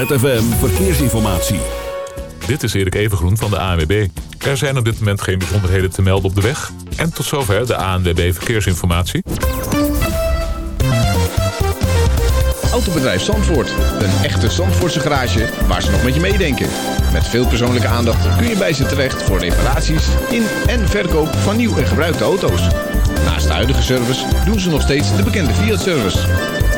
ZFM Verkeersinformatie. Dit is Erik Evengroen van de ANWB. Er zijn op dit moment geen bijzonderheden te melden op de weg. En tot zover de ANWB Verkeersinformatie. Autobedrijf Zandvoort. Een echte Zandvoortse garage waar ze nog met je meedenken. Met veel persoonlijke aandacht kun je bij ze terecht voor reparaties in en verkoop van nieuw en gebruikte auto's. Naast de huidige service doen ze nog steeds de bekende Fiat-service.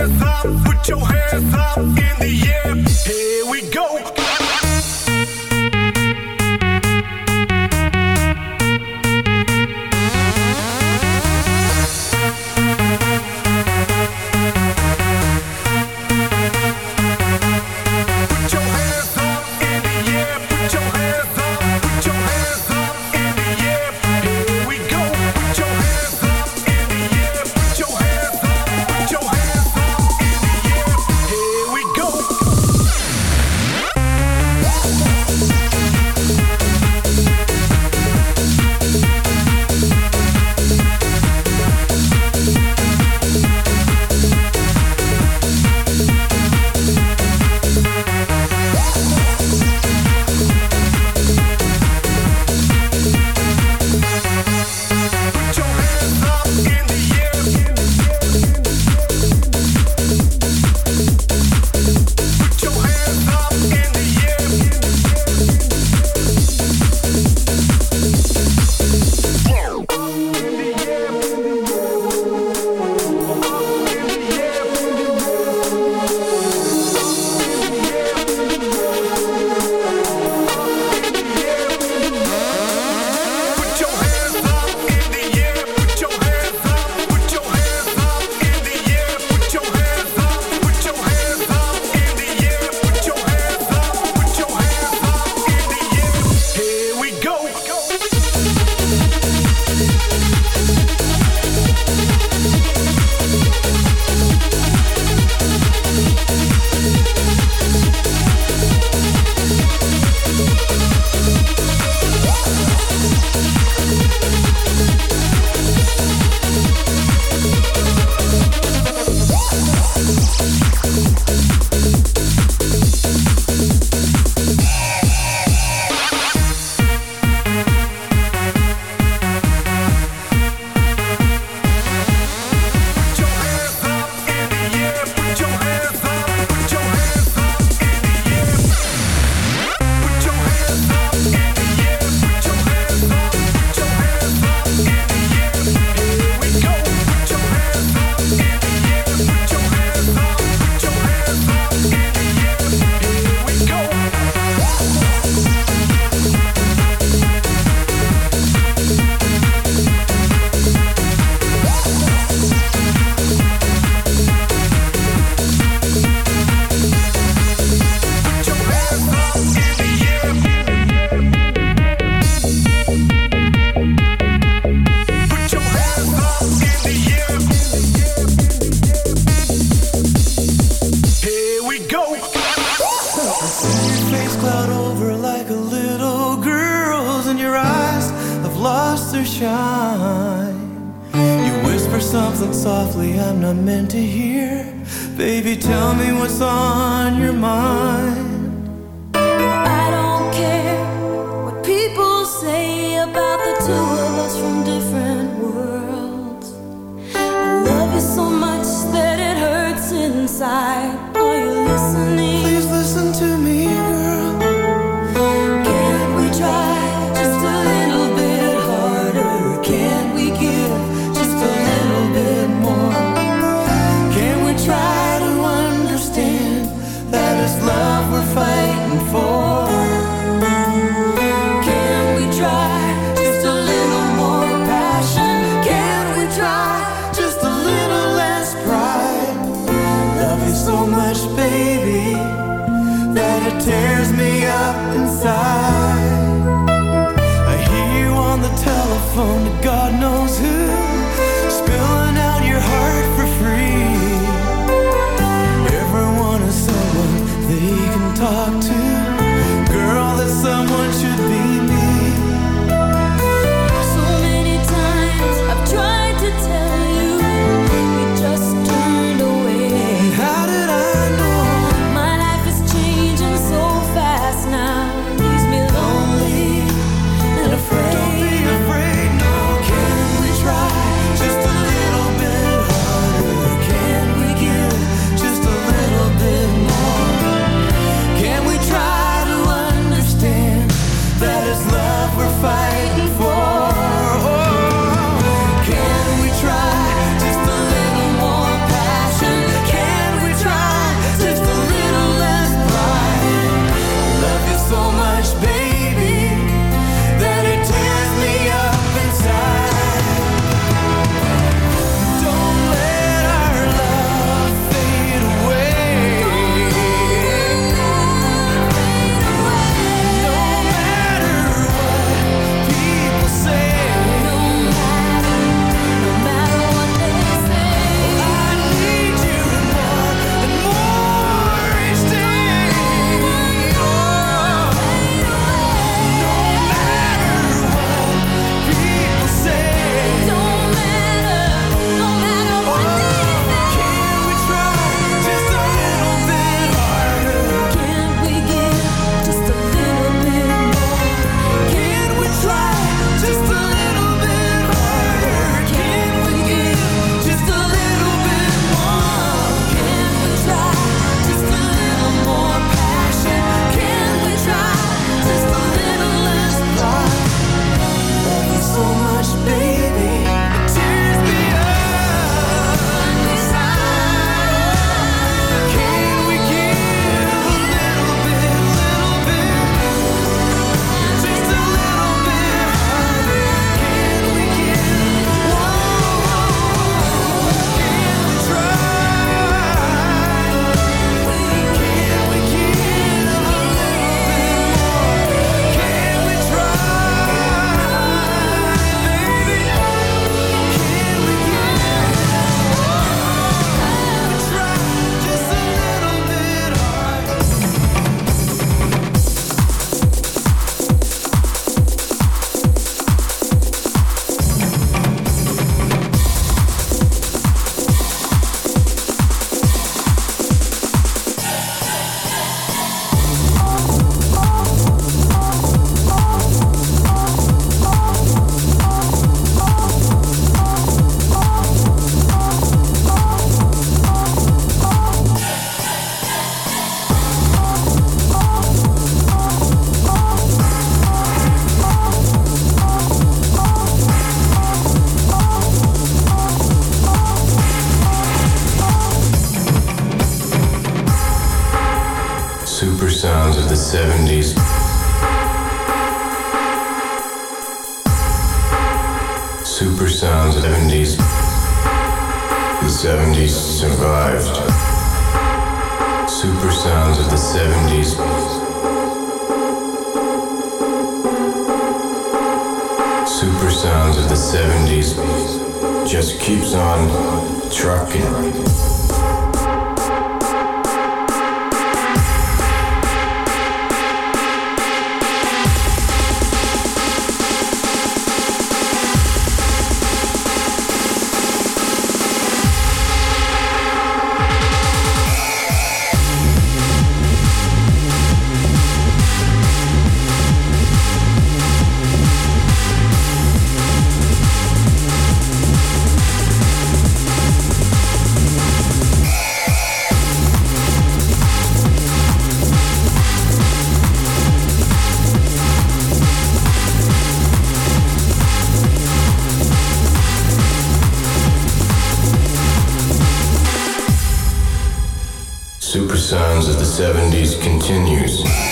up. Put your hands up in the air. Here i'm meant to hear. Baby tell me what's on 70s continues.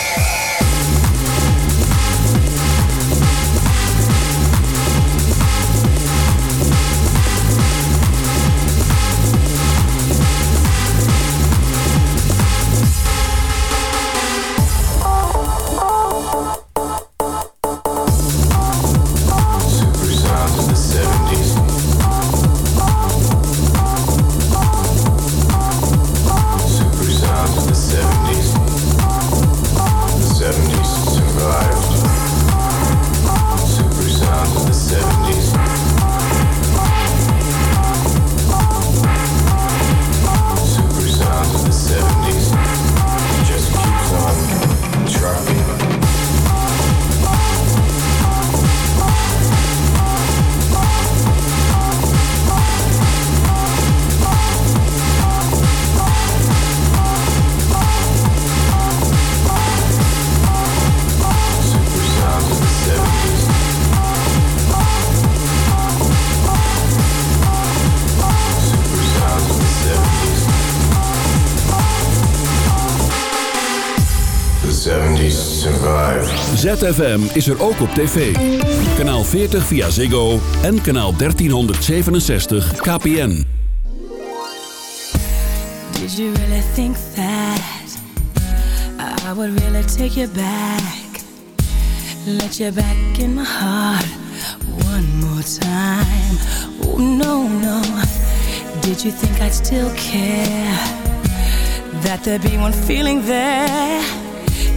ZFM is er ook op tv. Kanaal 40 via Ziggo en kanaal 1367 KPN. Did you really think that I would really take you back? Let you back in my heart one more time. Oh, no, no. Did you think I'd still care? That there'd be one feeling there?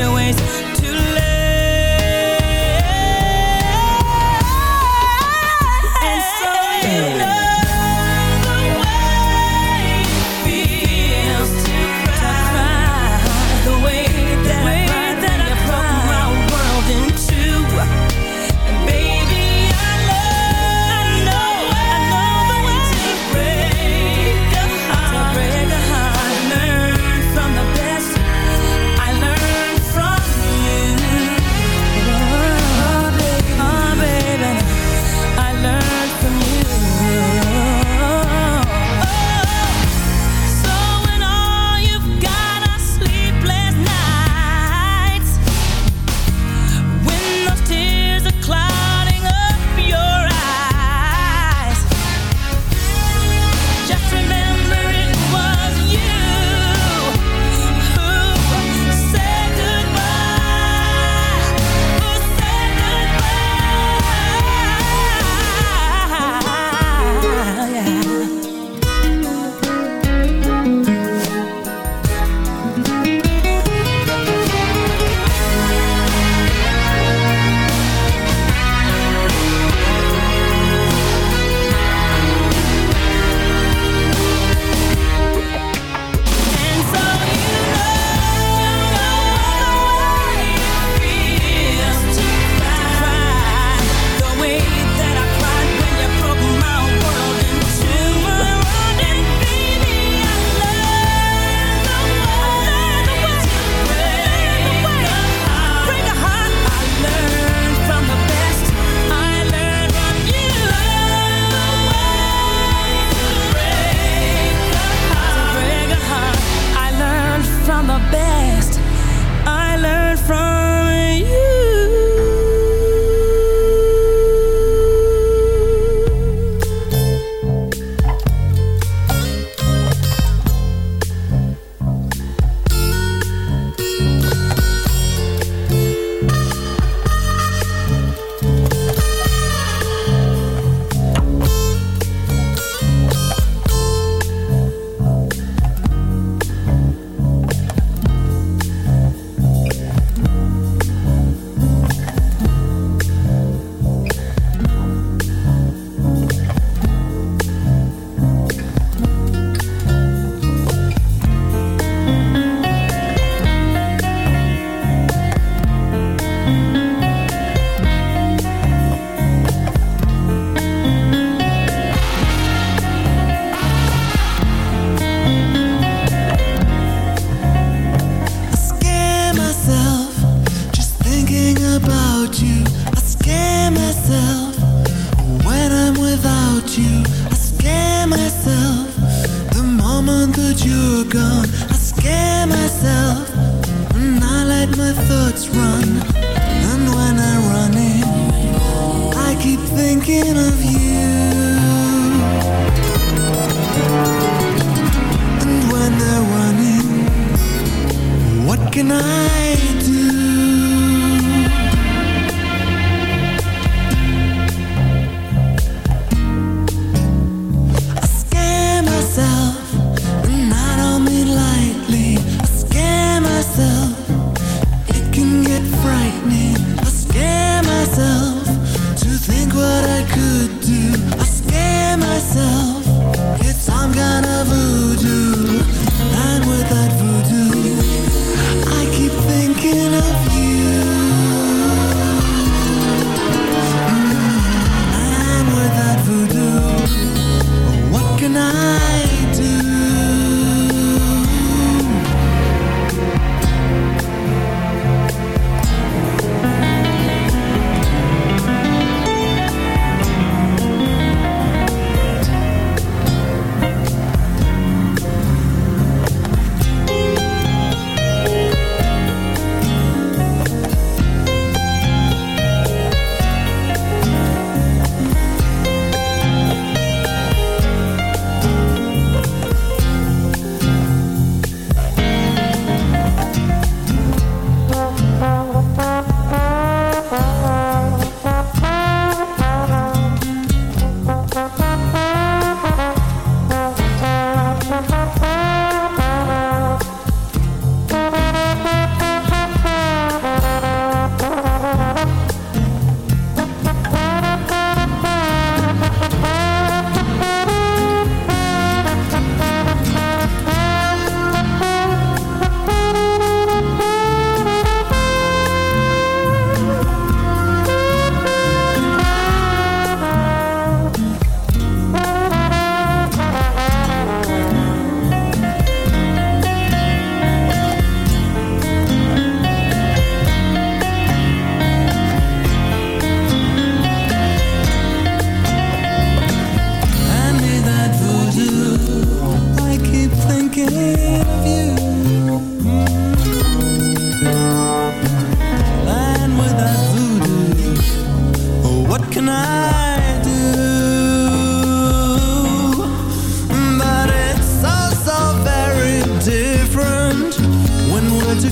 your ways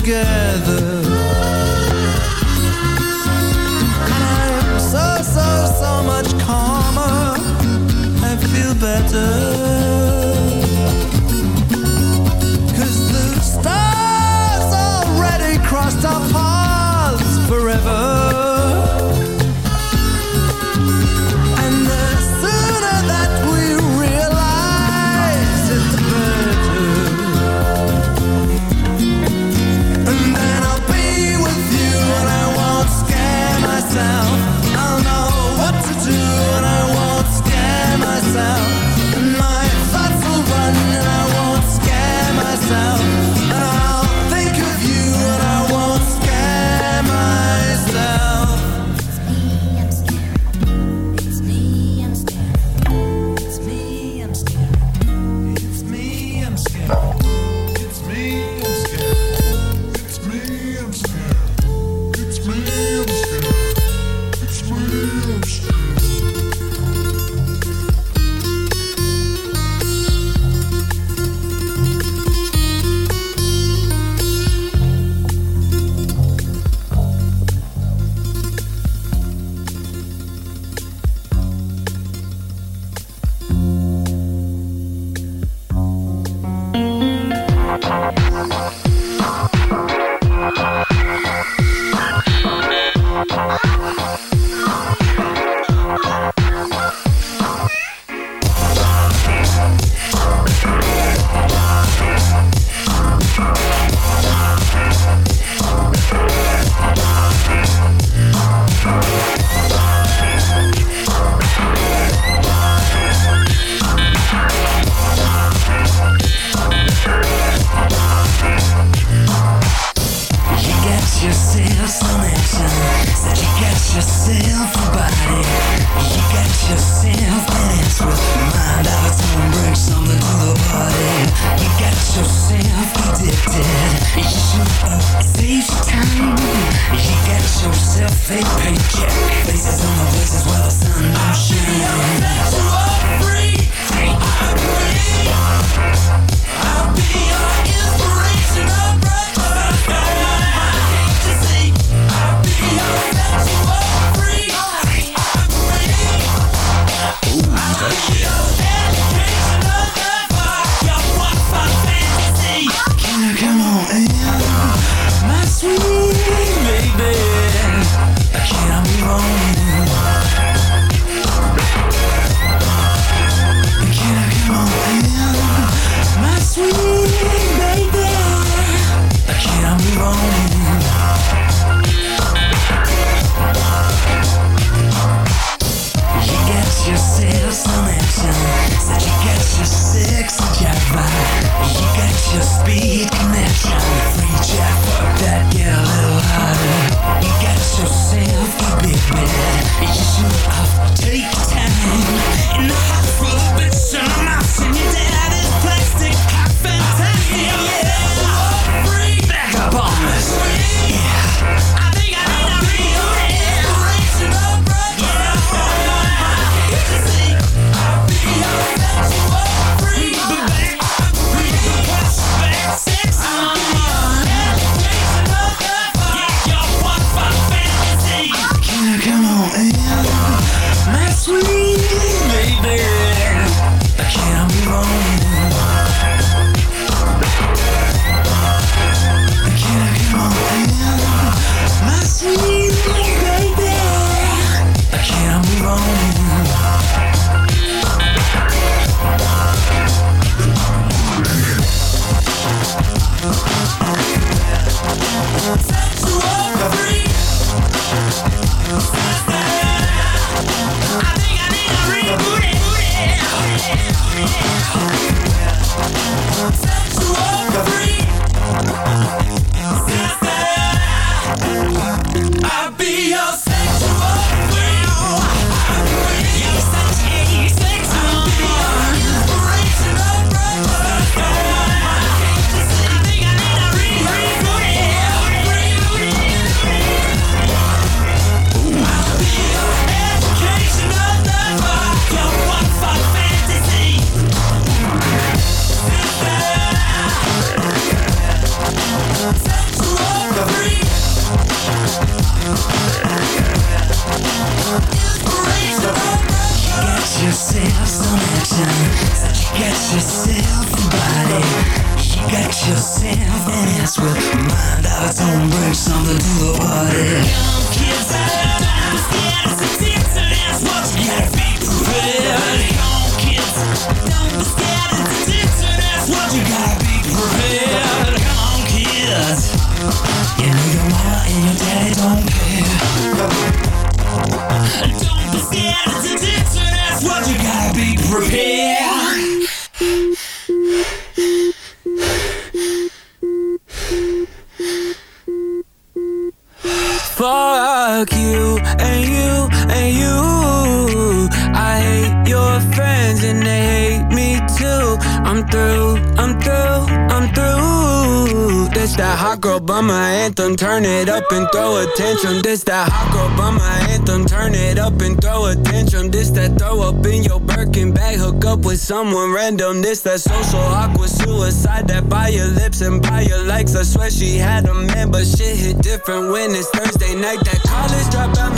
together. And I'm so, so, so much calmer. I feel better. Girl anthem. Turn it up and throw a tantrum. This that girl bummer anthem. Turn it up and throw a tantrum. This that throw up in your Birkin bag. Hook up with someone random. This that social awkward suicide. That by your lips and by your likes. I swear she had a man, but shit hit different when it's Thursday night. That college dropout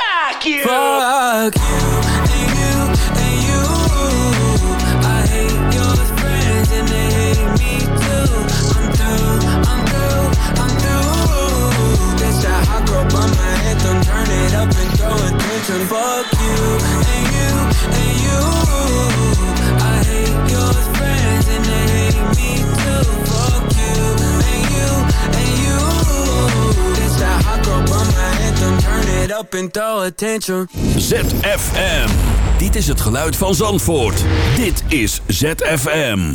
Fuck you. Fuck you. it up and throw attention. ZFM. Dit is het geluid van Zandvoort. Dit is ZFM.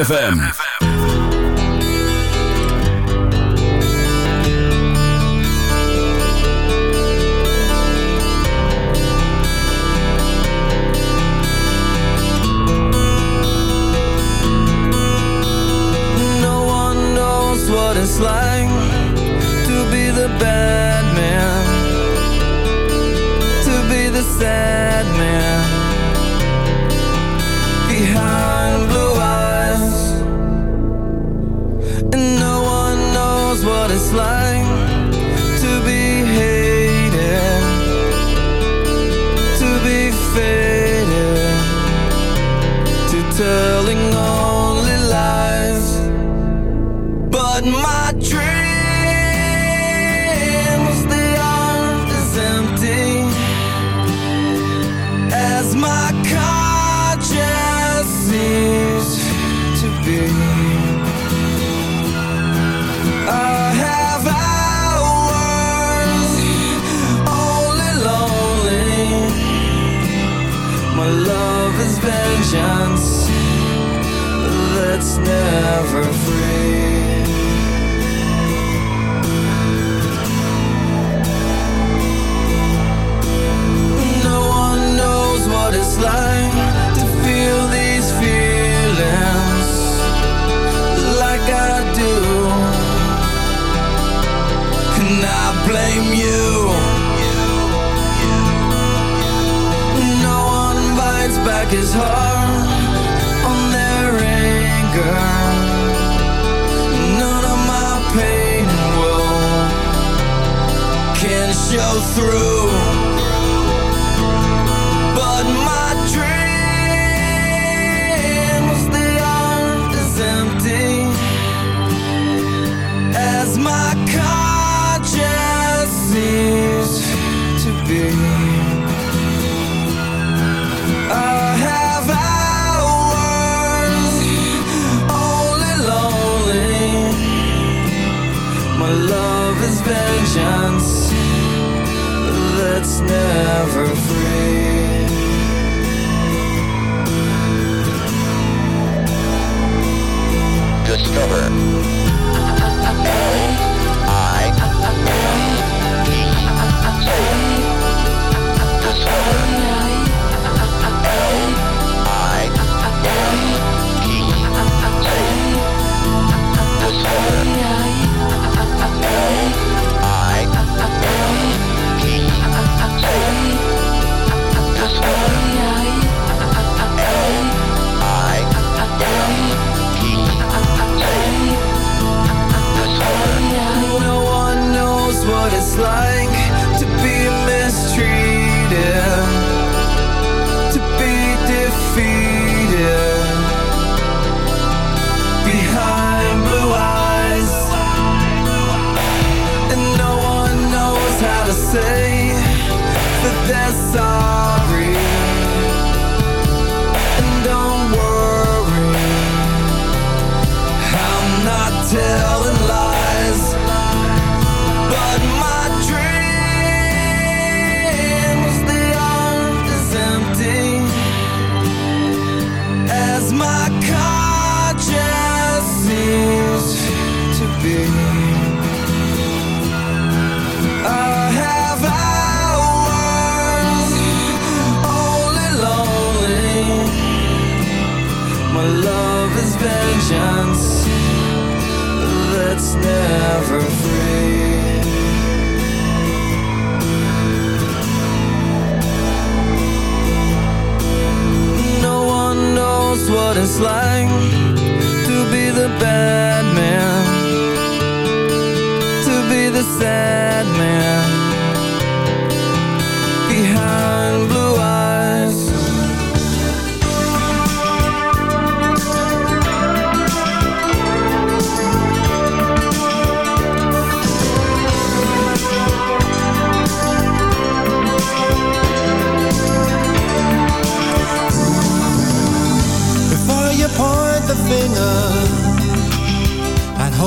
ZFM. Love is vengeance that's never free. No one knows what it's like to be the bad man, to be the sad man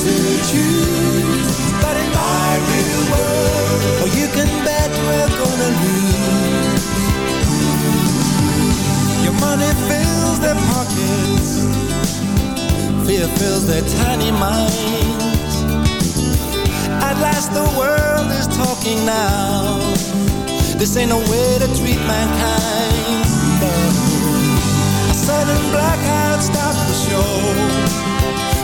free to choose, but in my real world, oh, you can bet we're gonna lose. Your money fills their pockets, fear fills their tiny minds. At last, the world is talking now. This ain't no way to treat mankind. A sudden blackout stops the show,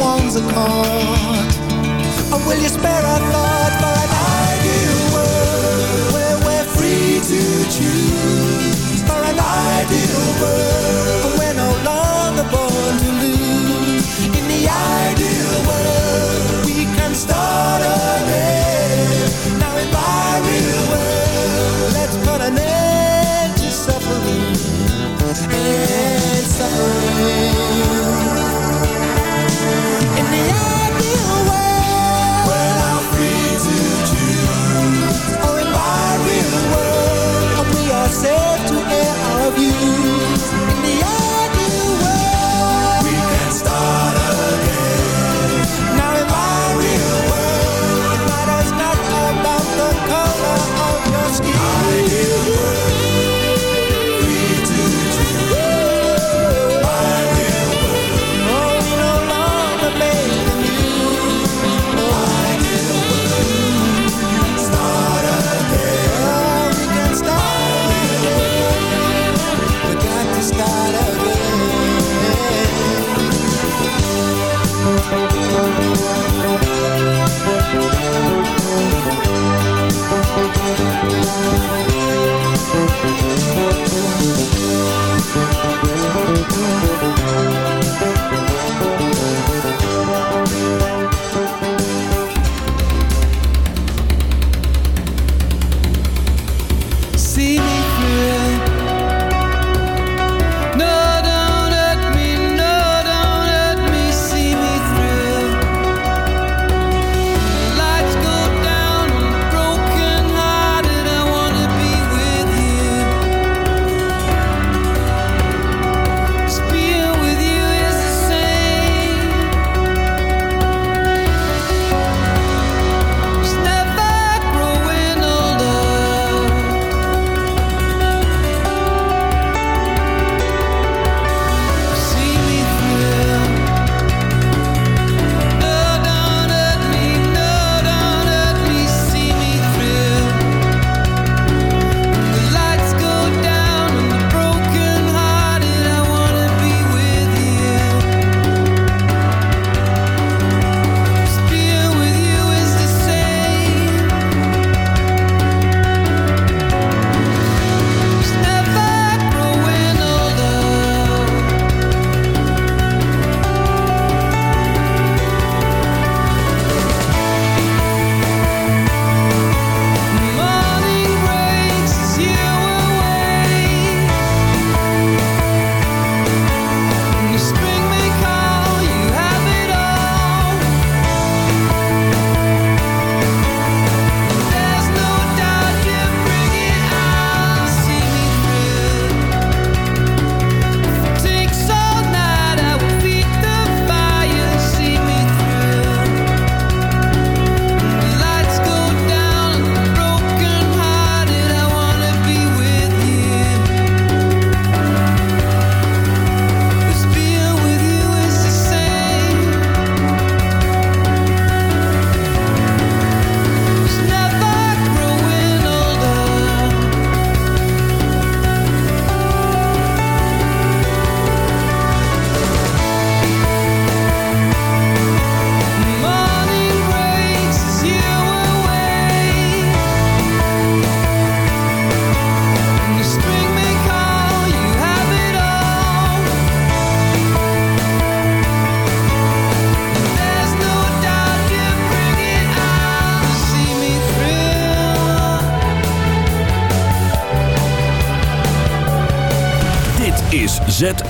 ones are caught? Or will you spare a thought for an ideal world where we're free to choose? For an ideal world where we're no longer born to lose. In the ideal world, we can start again. Now in my real world, let's put an end to suffering and suffering.